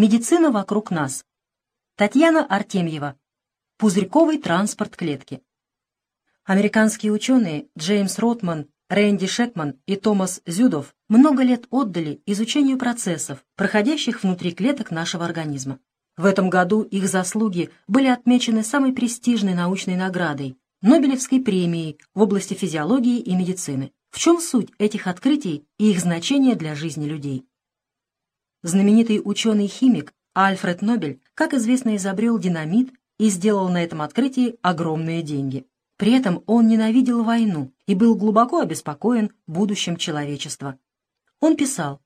Медицина вокруг нас. Татьяна Артемьева. Пузырьковый транспорт клетки. Американские ученые Джеймс Ротман, Рэнди Шекман и Томас Зюдов много лет отдали изучению процессов, проходящих внутри клеток нашего организма. В этом году их заслуги были отмечены самой престижной научной наградой – Нобелевской премией в области физиологии и медицины. В чем суть этих открытий и их значение для жизни людей? Знаменитый ученый-химик Альфред Нобель, как известно, изобрел динамит и сделал на этом открытии огромные деньги. При этом он ненавидел войну и был глубоко обеспокоен будущим человечества. Он писал,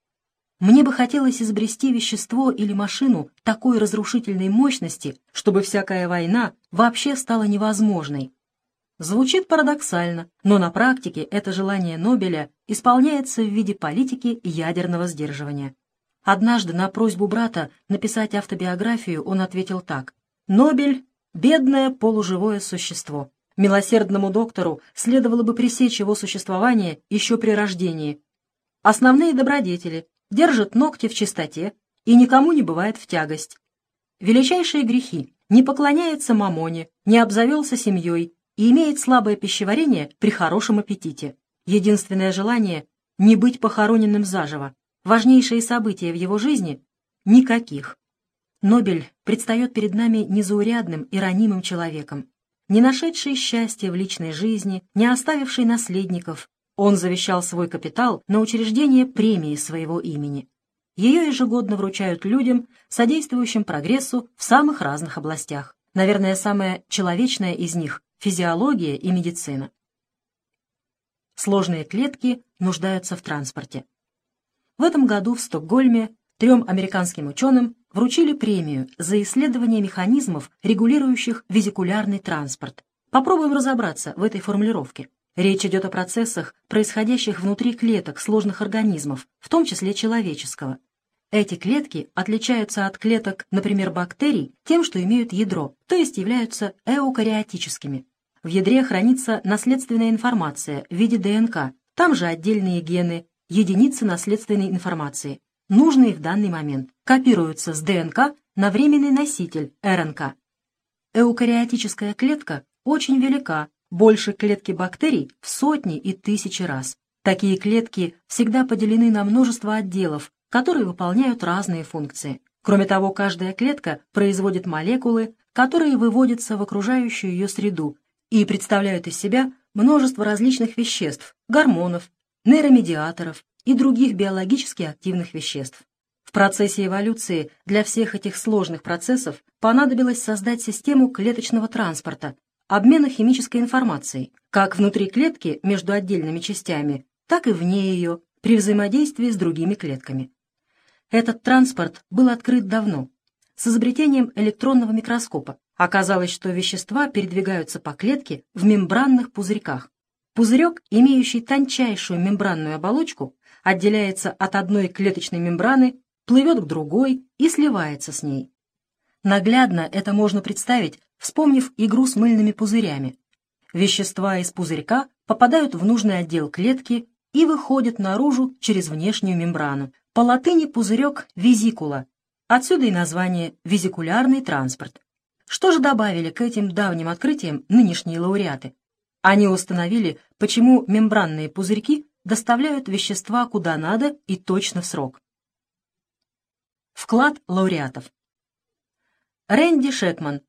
«Мне бы хотелось изобрести вещество или машину такой разрушительной мощности, чтобы всякая война вообще стала невозможной». Звучит парадоксально, но на практике это желание Нобеля исполняется в виде политики ядерного сдерживания. Однажды на просьбу брата написать автобиографию он ответил так. «Нобель — бедное полуживое существо. Милосердному доктору следовало бы пресечь его существование еще при рождении. Основные добродетели держат ногти в чистоте и никому не бывает в тягость. Величайшие грехи не поклоняется мамоне, не обзавелся семьей и имеет слабое пищеварение при хорошем аппетите. Единственное желание — не быть похороненным заживо. Важнейшие события в его жизни — никаких. Нобель предстает перед нами незаурядным и ранимым человеком не нашедший счастья в личной жизни, не оставивший наследников, он завещал свой капитал на учреждение премии своего имени. Ее ежегодно вручают людям, содействующим прогрессу в самых разных областях. Наверное, самая человечная из них – физиология и медицина. Сложные клетки нуждаются в транспорте. В этом году в Стокгольме трем американским ученым вручили премию за исследование механизмов, регулирующих визикулярный транспорт. Попробуем разобраться в этой формулировке. Речь идет о процессах, происходящих внутри клеток сложных организмов, в том числе человеческого. Эти клетки отличаются от клеток, например, бактерий, тем, что имеют ядро, то есть являются эукариотическими. В ядре хранится наследственная информация в виде ДНК, там же отдельные гены, единицы наследственной информации нужные в данный момент, копируются с ДНК на временный носитель РНК. Эукариотическая клетка очень велика, больше клетки бактерий в сотни и тысячи раз. Такие клетки всегда поделены на множество отделов, которые выполняют разные функции. Кроме того, каждая клетка производит молекулы, которые выводятся в окружающую ее среду и представляют из себя множество различных веществ, гормонов, нейромедиаторов, и других биологически активных веществ. В процессе эволюции для всех этих сложных процессов понадобилось создать систему клеточного транспорта, обмена химической информацией, как внутри клетки между отдельными частями, так и вне ее, при взаимодействии с другими клетками. Этот транспорт был открыт давно. С изобретением электронного микроскопа оказалось, что вещества передвигаются по клетке в мембранных пузырьках. Пузырек, имеющий тончайшую мембранную оболочку, отделяется от одной клеточной мембраны, плывет к другой и сливается с ней. Наглядно это можно представить, вспомнив игру с мыльными пузырями. Вещества из пузырька попадают в нужный отдел клетки и выходят наружу через внешнюю мембрану. По латыни пузырек – визикула. Отсюда и название «визикулярный транспорт». Что же добавили к этим давним открытиям нынешние лауреаты? Они установили, почему мембранные пузырьки доставляют вещества куда надо и точно в срок. Вклад лауреатов. Рэнди Шекман,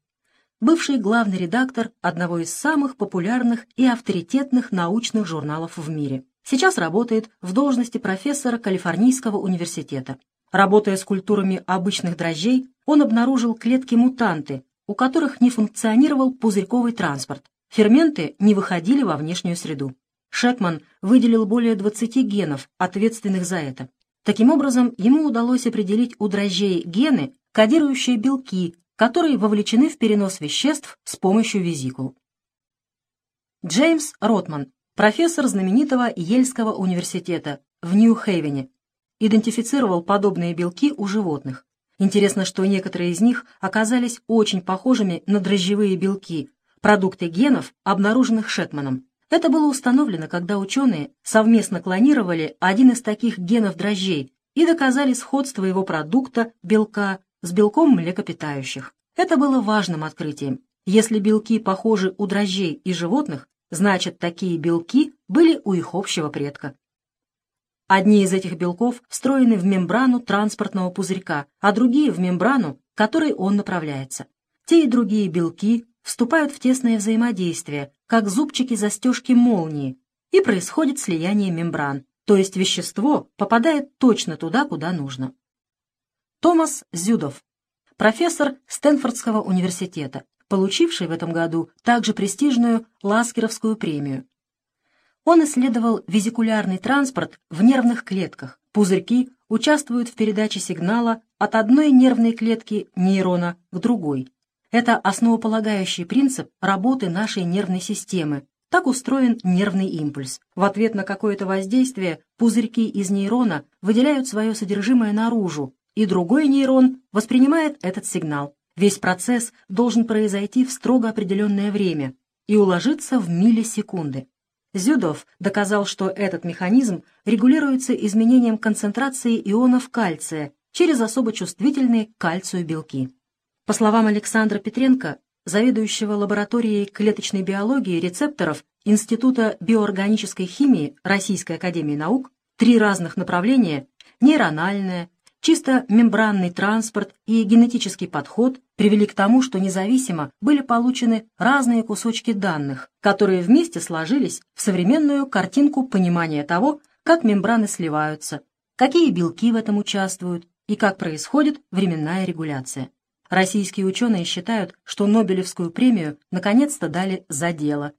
бывший главный редактор одного из самых популярных и авторитетных научных журналов в мире. Сейчас работает в должности профессора Калифорнийского университета. Работая с культурами обычных дрожжей, он обнаружил клетки-мутанты, у которых не функционировал пузырьковый транспорт. Ферменты не выходили во внешнюю среду. Шекман выделил более 20 генов, ответственных за это. Таким образом, ему удалось определить у дрожжей гены, кодирующие белки, которые вовлечены в перенос веществ с помощью визикул. Джеймс Ротман, профессор знаменитого Ельского университета в Нью-Хейвене, идентифицировал подобные белки у животных. Интересно, что некоторые из них оказались очень похожими на дрожжевые белки, продукты генов, обнаруженных Шекманом. Это было установлено, когда ученые совместно клонировали один из таких генов дрожжей и доказали сходство его продукта, белка, с белком млекопитающих. Это было важным открытием. Если белки похожи у дрожжей и животных, значит, такие белки были у их общего предка. Одни из этих белков встроены в мембрану транспортного пузырька, а другие в мембрану, которой он направляется. Те и другие белки вступают в тесное взаимодействие, как зубчики застежки молнии, и происходит слияние мембран, то есть вещество попадает точно туда, куда нужно. Томас Зюдов, профессор Стэнфордского университета, получивший в этом году также престижную Ласкеровскую премию. Он исследовал визикулярный транспорт в нервных клетках. Пузырьки участвуют в передаче сигнала от одной нервной клетки нейрона к другой. Это основополагающий принцип работы нашей нервной системы. Так устроен нервный импульс. В ответ на какое-то воздействие пузырьки из нейрона выделяют свое содержимое наружу, и другой нейрон воспринимает этот сигнал. Весь процесс должен произойти в строго определенное время и уложиться в миллисекунды. Зюдов доказал, что этот механизм регулируется изменением концентрации ионов кальция через особо чувствительные к кальцию белки. По словам Александра Петренко, заведующего лабораторией клеточной биологии рецепторов Института биоорганической химии Российской академии наук, три разных направления – нейрональное, Чисто мембранный транспорт и генетический подход привели к тому, что независимо были получены разные кусочки данных, которые вместе сложились в современную картинку понимания того, как мембраны сливаются, какие белки в этом участвуют и как происходит временная регуляция. Российские ученые считают, что Нобелевскую премию наконец-то дали за дело.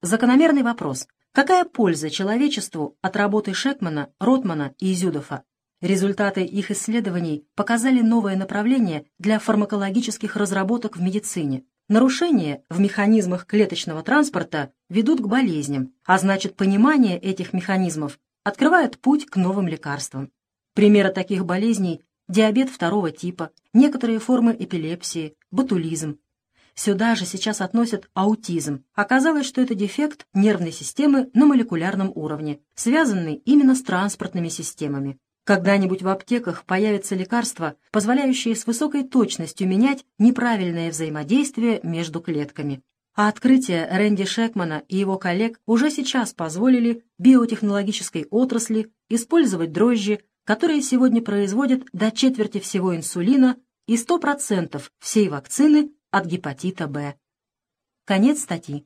Закономерный вопрос. Какая польза человечеству от работы Шекмана, Ротмана и Изюдова Результаты их исследований показали новое направление для фармакологических разработок в медицине. Нарушения в механизмах клеточного транспорта ведут к болезням, а значит понимание этих механизмов открывает путь к новым лекарствам. Примеры таких болезней – диабет второго типа, некоторые формы эпилепсии, ботулизм. Сюда же сейчас относят аутизм. Оказалось, что это дефект нервной системы на молекулярном уровне, связанный именно с транспортными системами. Когда-нибудь в аптеках появятся лекарства, позволяющие с высокой точностью менять неправильное взаимодействие между клетками. А открытия Рэнди Шекмана и его коллег уже сейчас позволили биотехнологической отрасли использовать дрожжи, которые сегодня производят до четверти всего инсулина и 100% всей вакцины от гепатита Б. Конец статьи.